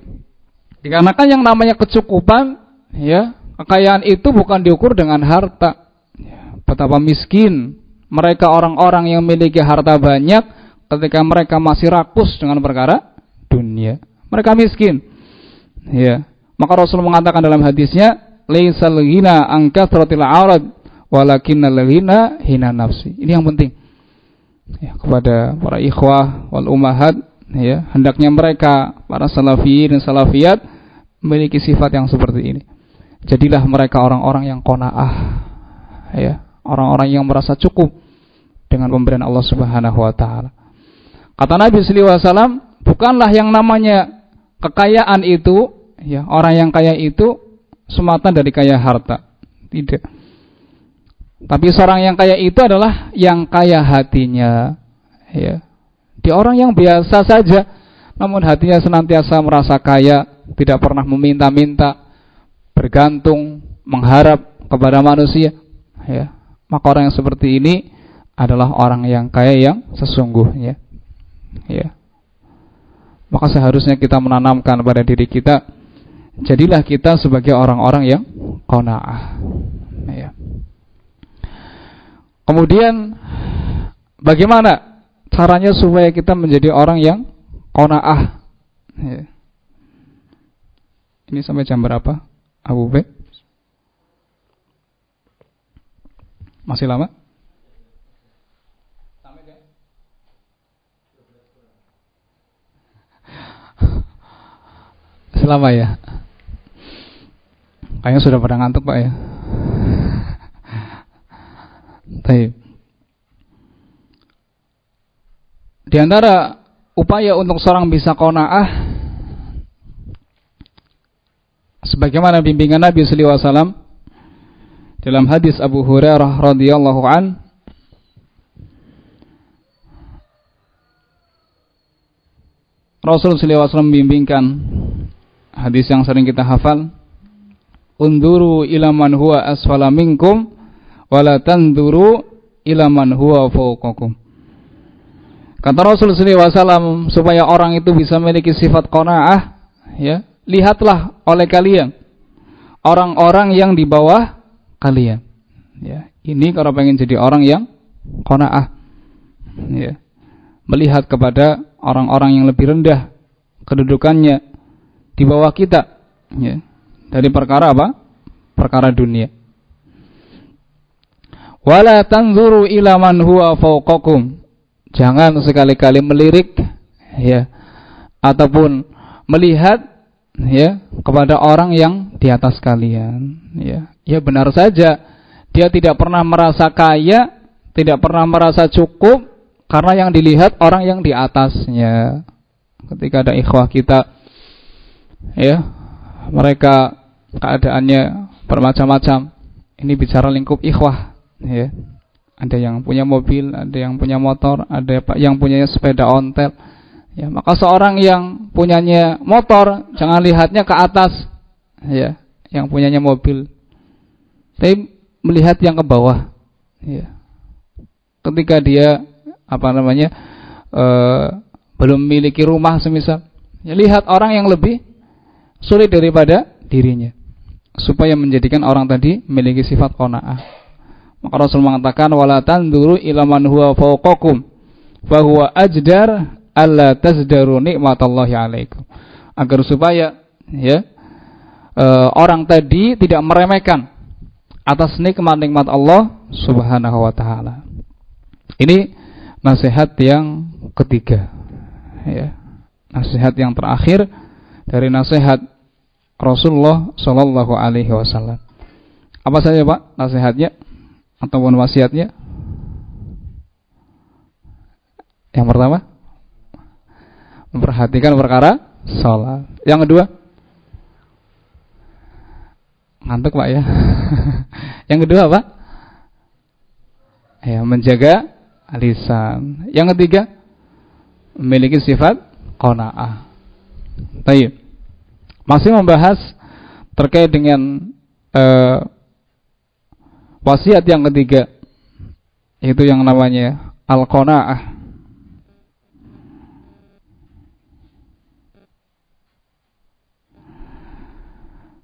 Dikarenakan yang namanya kecukupan, ya, kekayaan itu bukan diukur dengan harta. Ya, betapa miskin mereka orang-orang yang memiliki harta banyak ketika mereka masih rakus dengan perkara dunia. Mereka miskin. Ya, maka Rasul mengatakan dalam hadisnya, "Laisal ghina an kasratil arad, walakinnal ghina hina nafsi." Ini yang penting. Ya, kepada para ikhwah wal ummahat ya, hendaknya mereka para salafiyin dan salafiyat memiliki sifat yang seperti ini. Jadilah mereka orang-orang yang qanaah. Ya, orang-orang yang merasa cukup dengan pemberian Allah Subhanahu wa taala. Kata Nabi wasallam, bukanlah yang namanya kekayaan itu ya orang yang kaya itu semata dari kaya harta. Tidak. Tapi seorang yang kaya itu adalah yang kaya hatinya ya. Dia orang yang biasa saja namun hatinya senantiasa merasa kaya tidak pernah meminta-minta bergantung mengharap kepada manusia ya. Maka orang yang seperti ini adalah orang yang kaya yang sesungguhnya ya maka seharusnya kita menanamkan pada diri kita jadilah kita sebagai orang-orang yang qanaah. Ya. Kemudian bagaimana caranya supaya kita menjadi orang yang konaah. Ya. Ini sampai jam berapa? Abu B? Masih lama? Selama ya. Kayaknya sudah pada ngantuk Pak ya. Baik. Di antara upaya untuk seorang bisa kona'ah sebagaimana bimbingan Nabi sallallahu alaihi wasallam dalam hadis Abu Hurairah radhiyallahu an Rasul alaihi wasallam membimbingkan hadis yang sering kita hafal Unduru ila man huwa asfala minkum wala tanduru ila man huwa fawqakum Kata Rasul wasallam supaya orang itu bisa memiliki sifat qanaah ya lihatlah oleh kalian orang-orang yang di bawah kalian. Ya, ini kalau pengen jadi orang yang qanaah. Ya. Melihat kepada orang-orang yang lebih rendah kedudukannya di bawah kita, ya. Dari perkara apa? Perkara dunia. Wala tanzuru ila man huwa fawqakum. Jangan sekali-kali melirik ya ataupun melihat ya kepada orang yang di atas kalian ya ya benar saja dia tidak pernah merasa kaya tidak pernah merasa cukup karena yang dilihat orang yang di atasnya ketika ada ikhwah kita ya mereka keadaannya bermacam-macam ini bicara lingkup ikhwah ya ada yang punya mobil ada yang punya motor ada yang punya sepeda ontel Ya, maka seorang yang punyanya motor jangan lihatnya ke atas, ya, yang punyanya mobil. Tapi melihat yang ke bawah. Ya. Ketika dia apa namanya e, belum memiliki rumah semisal, ya, lihat orang yang lebih sulit daripada dirinya, supaya menjadikan orang tadi memiliki sifat qanaah. Maka Rasul mengatakan wala tanduru ila man huwa fawqakum fa huwa ajdar alla tazdaru nikmatallahi alaikum agar supaya ya e, orang tadi tidak meremehkan atas nikmat-nikmat Allah Subhanahu wa taala. Ini nasihat yang ketiga. Ya. Nasihat yang terakhir dari nasihat Rasulullah Shallallahu alaihi wasallam. Apa saja, Pak, nasihatnya ataupun wasiatnya? Yang pertama? memperhatikan perkara sholat. Yang kedua, ngantuk pak ya. Yang kedua apa? Ya, menjaga lisan. Yang ketiga, memiliki sifat qanaah. Baik. Masih membahas terkait dengan uh, wasiat yang ketiga yaitu yang namanya al-qanaah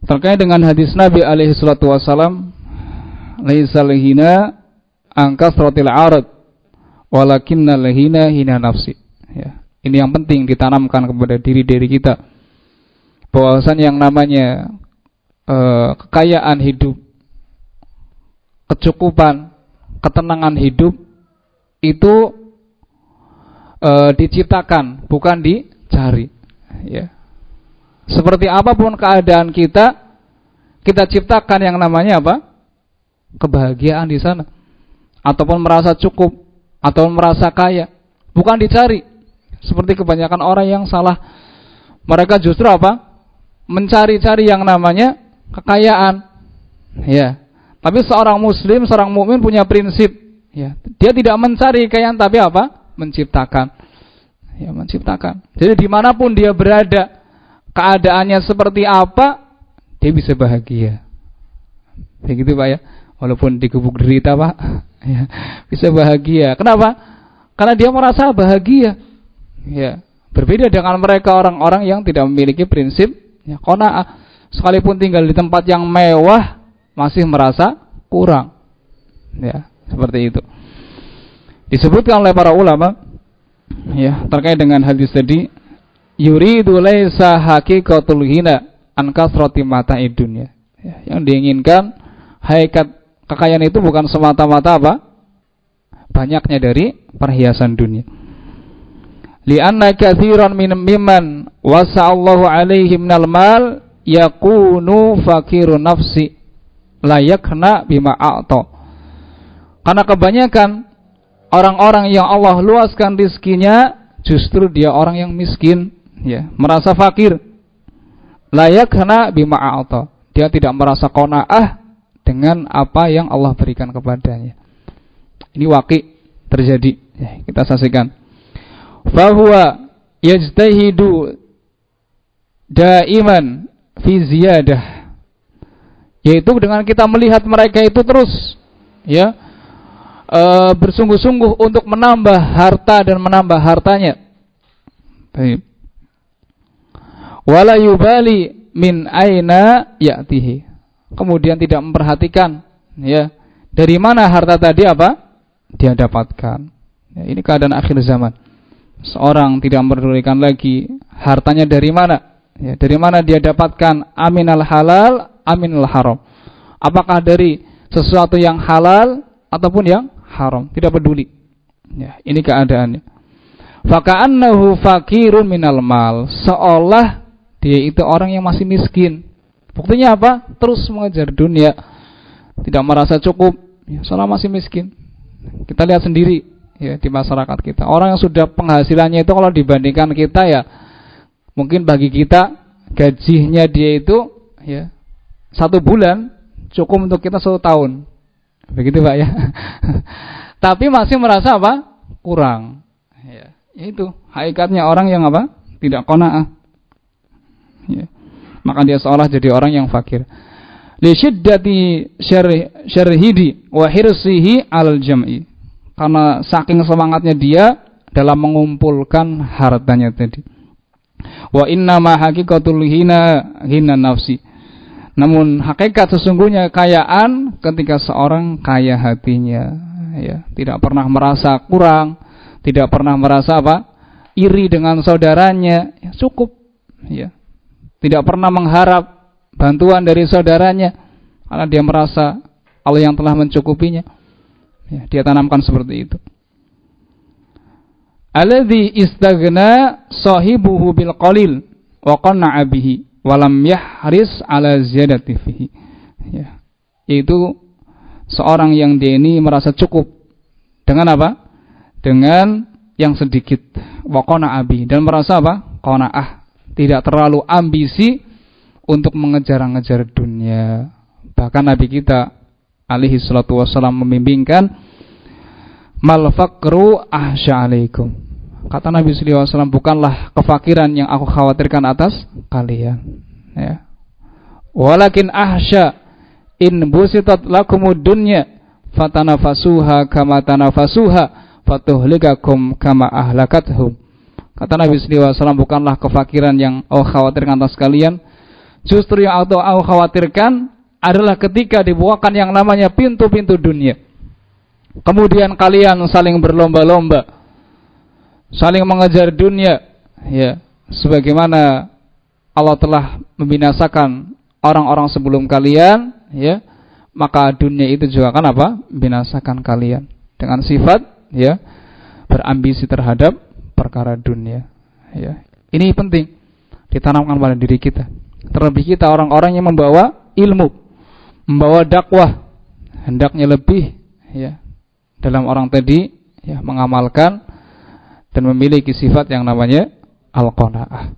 Terkait dengan hadis Nabi alaihi salatu wasalam, "Laisal hina angka suratil arad, walakinna lahina hina nafsi." Ya. Ini yang penting ditanamkan kepada diri-diri kita. Bahwasan yang namanya uh, kekayaan hidup, kecukupan, ketenangan hidup itu uh, diciptakan, bukan dicari. Ya seperti apa pun keadaan kita, kita ciptakan yang namanya apa? Kebahagiaan di sana. Ataupun merasa cukup, atau merasa kaya. Bukan dicari. Seperti kebanyakan orang yang salah. Mereka justru apa? Mencari-cari yang namanya kekayaan. Ya. Tapi seorang muslim, seorang mukmin punya prinsip, ya. Dia tidak mencari kekayaan tapi apa? Menciptakan. Ya, menciptakan. Jadi di mana pun dia berada, keadaannya seperti apa, dia bisa bahagia. Begitu Pak ya. Walaupun digubuk derita Pak, ya, bisa bahagia. Kenapa? Karena dia merasa bahagia. Ya, berbeda dengan mereka orang-orang yang tidak memiliki prinsip ya, qanaah. Sekalipun tinggal di tempat yang mewah masih merasa kurang. Ya, seperti itu. Disebutkan oleh para ulama ya terkait dengan hadis tadi yuridu laisa haqiqatul hina an kasrati mata dunya ya, yang diinginkan hakikat kekayaan itu bukan semata-mata apa banyaknya dari perhiasan dunia lianna katsiran min mimman wasa'allahu alaihi minal mal yakunu fakirun nafsi layakna bima a'ta. Karena kebanyakan orang-orang yang Allah luaskan rizkinya justru dia orang yang miskin ya merasa fakir. Layak karena bima a'ta. Dia tidak merasa qanaah dengan apa yang Allah berikan kepadanya. Ini waki terjadi. Ya, kita saksikan bahwa yajtahidu daiman fi ziyadah yaitu dengan kita melihat mereka itu terus ya e, bersungguh-sungguh untuk menambah harta dan menambah hartanya. Baik wala yubali min aina ya'tihi. Kemudian tidak memperhatikan ya dari mana harta tadi apa dia dapatkan. Ya, ini keadaan akhir zaman. Seorang tidak memperdulikan lagi hartanya dari mana. Ya, dari mana dia dapatkan aminal halal, aminal haram. Apakah dari sesuatu yang halal ataupun yang haram, tidak peduli. Ya, ini keadaannya. Faka'annahu fakirun minal mal. Seolah dia itu orang yang masih miskin. Buktinya apa? Terus mengejar dunia. Tidak merasa cukup. Ya, soalnya masih miskin. Kita lihat sendiri ya di masyarakat kita. Orang yang sudah penghasilannya itu kalau dibandingkan kita ya mungkin bagi kita gajinya dia itu ya satu bulan cukup untuk kita satu tahun. Begitu Pak ya. Tapi masih merasa apa? Kurang. Ya, itu hakikatnya orang yang apa? Tidak kona'ah ya. maka dia seolah jadi orang yang fakir li syiddati syarhidi wa hirsihi al jam'i karena saking semangatnya dia dalam mengumpulkan hartanya tadi. Wa inna ma haqiqatul hina hina nafsi. Namun hakikat sesungguhnya kekayaan ketika seorang kaya hatinya ya tidak pernah merasa kurang tidak pernah merasa apa iri dengan saudaranya ya, cukup ya. Tidak pernah mengharap bantuan dari saudaranya karena dia merasa Allah yang telah mencukupinya. Ya, dia tanamkan seperti itu. Alladhi istagna sahibuhu bil qalil wa qanna'a bihi wa lam yahris ala ziyadati fihi. Ya. Itu seorang yang dia ini merasa cukup dengan apa? Dengan yang sedikit wa bihi dan merasa apa? Qanaah tidak terlalu ambisi untuk mengejar-ngejar dunia. Bahkan Nabi kita alaihi salatu wassalam membimbingkan mal faqru ahsya alaikum. Kata Nabi sallallahu alaihi wasallam bukanlah kefakiran yang aku khawatirkan atas kalian, ya. Walakin ahsya in busitat lakumud dunya fatanafasuha kama tanafasuha fatuhlikakum kama ahlakathum Kata Nabi SAW bukanlah kefakiran yang Allah khawatirkan atas kalian. Justru yang Allah khawatirkan adalah ketika dibuakan yang namanya pintu-pintu dunia. Kemudian kalian saling berlomba-lomba. Saling mengejar dunia. ya Sebagaimana Allah telah membinasakan orang-orang sebelum kalian. ya Maka dunia itu juga akan apa? Binasakan kalian. Dengan sifat ya berambisi terhadap perkara dunia. Ya. Ini penting ditanamkan pada diri kita. Terlebih kita orang-orang yang membawa ilmu, membawa dakwah, hendaknya lebih ya dalam orang tadi ya mengamalkan dan memiliki sifat yang namanya al-qanaah.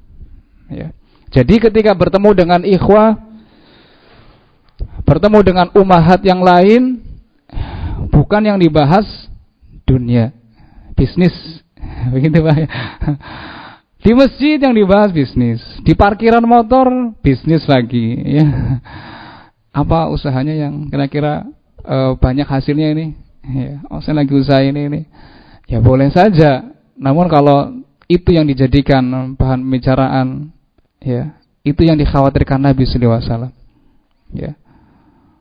Ya. Jadi ketika bertemu dengan ikhwah bertemu dengan umahat yang lain bukan yang dibahas dunia, bisnis begitu Pak. Di masjid yang dibahas bisnis, di parkiran motor bisnis lagi, ya. Apa usahanya yang kira-kira e, banyak hasilnya ini? Ya, oh saya lagi usaha ini ini. Ya boleh saja. Namun kalau itu yang dijadikan bahan pembicaraan, ya itu yang dikhawatirkan Nabi Sallallahu Alaihi Wasallam. Ya.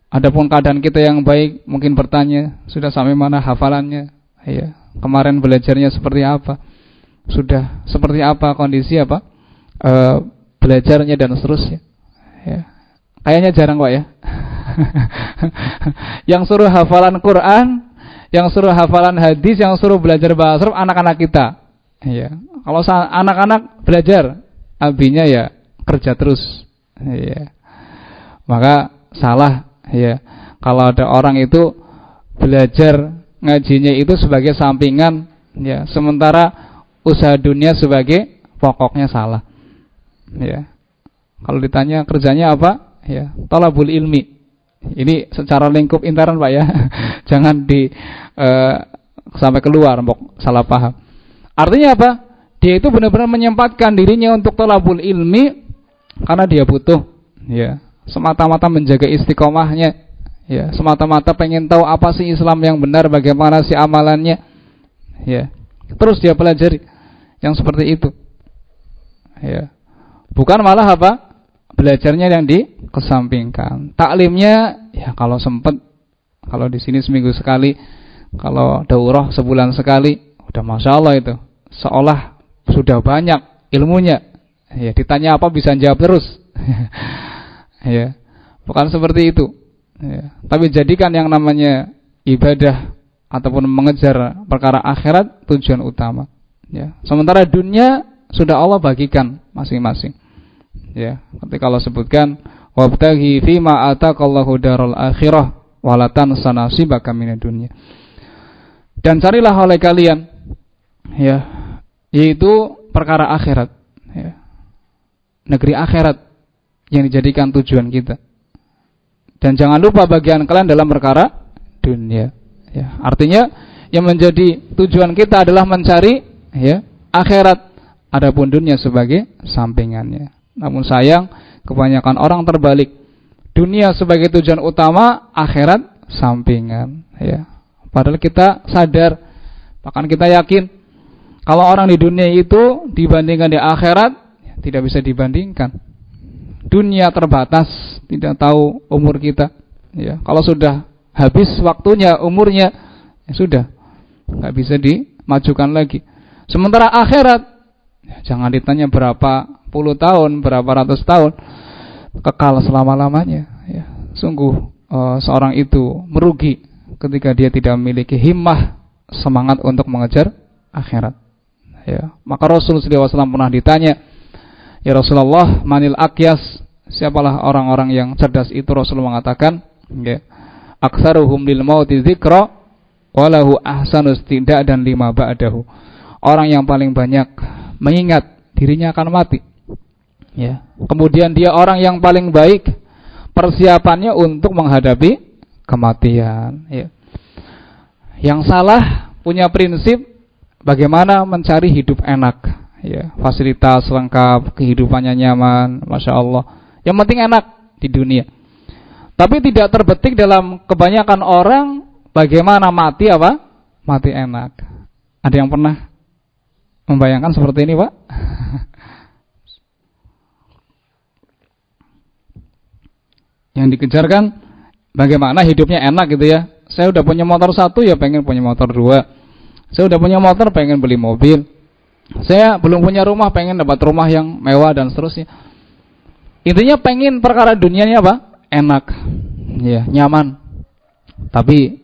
Adapun keadaan kita yang baik, mungkin bertanya sudah sampai mana hafalannya, ya kemarin belajarnya seperti apa. sudah seperti apa kondisi apa e, belajarnya dan seterusnya. Ya. Kayaknya jarang pak ya. yang suruh hafalan Quran, yang suruh hafalan hadis, yang suruh belajar bahasa Arab anak-anak kita. Ya. Kalau anak-anak belajar, abinya ya kerja terus. Ya. Maka salah ya. Kalau ada orang itu belajar ngajinya itu sebagai sampingan ya, sementara usaha dunia sebagai pokoknya salah. Ya. Kalau ditanya kerjanya apa? Ya, talabul ilmi. Ini secara lingkup intern Pak ya. Jangan di uh, sampai keluar mbok salah paham. Artinya apa? Dia itu benar-benar menyempatkan dirinya untuk talabul ilmi karena dia butuh ya, semata-mata menjaga istiqomahnya ya, semata-mata pengen tahu apa sih Islam yang benar, bagaimana sih amalannya. Ya. Terus dia pelajari yang seperti itu. Ya. Bukan malah apa? Belajarnya yang dikesampingkan. Taklimnya ya kalau sempat kalau di sini seminggu sekali, kalau daurah sebulan sekali, udah masya Allah itu. Seolah sudah banyak ilmunya. Ya, ditanya apa bisa jawab terus. ya. Bukan seperti itu. Ya. Tapi jadikan yang namanya ibadah ataupun mengejar perkara akhirat tujuan utama. Ya. Sementara dunia sudah Allah bagikan masing-masing. Ya, ketika Allah sebutkan wabtaghi fima ataqallahu daral akhirah walatan sanasibaka minad dunya. Dan carilah oleh kalian ya, yaitu perkara akhirat ya. Negeri akhirat yang dijadikan tujuan kita. Dan jangan lupa bagian kalian dalam perkara dunia. Ya, artinya yang menjadi tujuan kita adalah mencari ya akhirat adapun dunia sebagai sampingannya. Namun sayang kebanyakan orang terbalik. Dunia sebagai tujuan utama, akhirat sampingan ya. Padahal kita sadar bahkan kita yakin kalau orang di dunia itu dibandingkan di akhirat tidak bisa dibandingkan. Dunia terbatas, tidak tahu umur kita. Ya, kalau sudah habis waktunya, umurnya, ya sudah, nggak bisa dimajukan lagi. Sementara akhirat, ya, jangan ditanya berapa puluh tahun, berapa ratus tahun, kekal selama-lamanya. Ya. Sungguh uh, seorang itu merugi ketika dia tidak memiliki himmah semangat untuk mengejar akhirat. Ya. Maka Rasul SAW pernah ditanya, Ya Rasulullah, manil akyas, siapalah orang-orang yang cerdas itu Rasul mengatakan, ya, aksaruhum lil mauti dzikra walahu ahsanus tidak dan lima ba'dahu orang yang paling banyak mengingat dirinya akan mati. Ya. Kemudian dia orang yang paling baik persiapannya untuk menghadapi kematian. Ya. Yang salah punya prinsip bagaimana mencari hidup enak. Ya. Fasilitas lengkap, kehidupannya nyaman, masya Allah. Yang penting enak di dunia. Tapi tidak terbetik dalam kebanyakan orang bagaimana mati apa? Mati enak. Ada yang pernah membayangkan seperti ini Pak? Yang dikejarkan bagaimana hidupnya enak gitu ya. Saya udah punya motor satu ya pengen punya motor dua. Saya udah punya motor pengen beli mobil. Saya belum punya rumah pengen dapat rumah yang mewah dan seterusnya. Intinya pengen perkara dunianya apa? Enak. Ya, nyaman. Tapi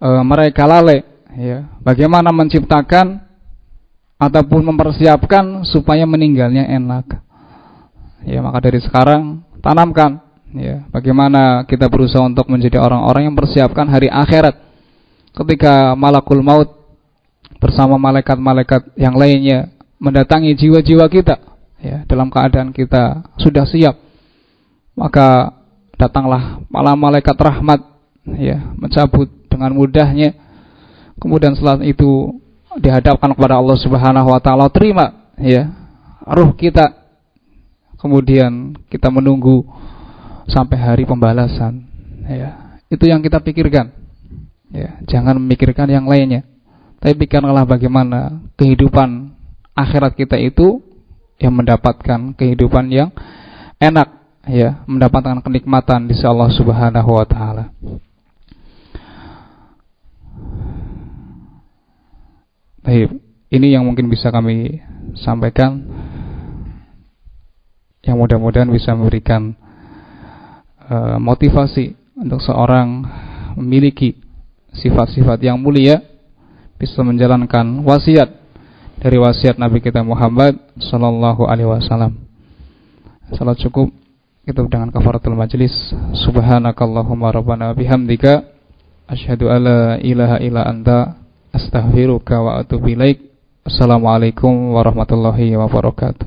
e, mereka lalai ya. Bagaimana menciptakan ataupun mempersiapkan supaya meninggalnya enak. Ya, maka dari sekarang tanamkan ya, bagaimana kita berusaha untuk menjadi orang-orang yang persiapkan hari akhirat. Ketika malakul maut bersama malaikat-malaikat yang lainnya mendatangi jiwa-jiwa kita ya, dalam keadaan kita sudah siap. Maka datanglah malam malaikat rahmat ya, mencabut dengan mudahnya. Kemudian setelah itu dihadapkan kepada Allah Subhanahu wa taala terima ya ruh kita kemudian kita menunggu sampai hari pembalasan. Ya itu yang kita pikirkan. Ya jangan memikirkan yang lainnya. Tapi pikirkanlah bagaimana kehidupan akhirat kita itu yang mendapatkan kehidupan yang enak ya mendapatkan kenikmatan di Allah Subhanahu wa taala. Baik. ini yang mungkin bisa kami sampaikan. Yang mudah-mudahan bisa memberikan uh, motivasi untuk seorang memiliki sifat-sifat yang mulia bisa menjalankan wasiat dari wasiat Nabi kita Muhammad sallallahu alaihi wasallam. Salat cukup kita dengan kafaratul majlis. Subhanakallahumma rabbana bihamdika asyhadu alla ilaha illa anta astaghfiruka wa atubu ilaik. Assalamualaikum warahmatullahi wabarakatuh.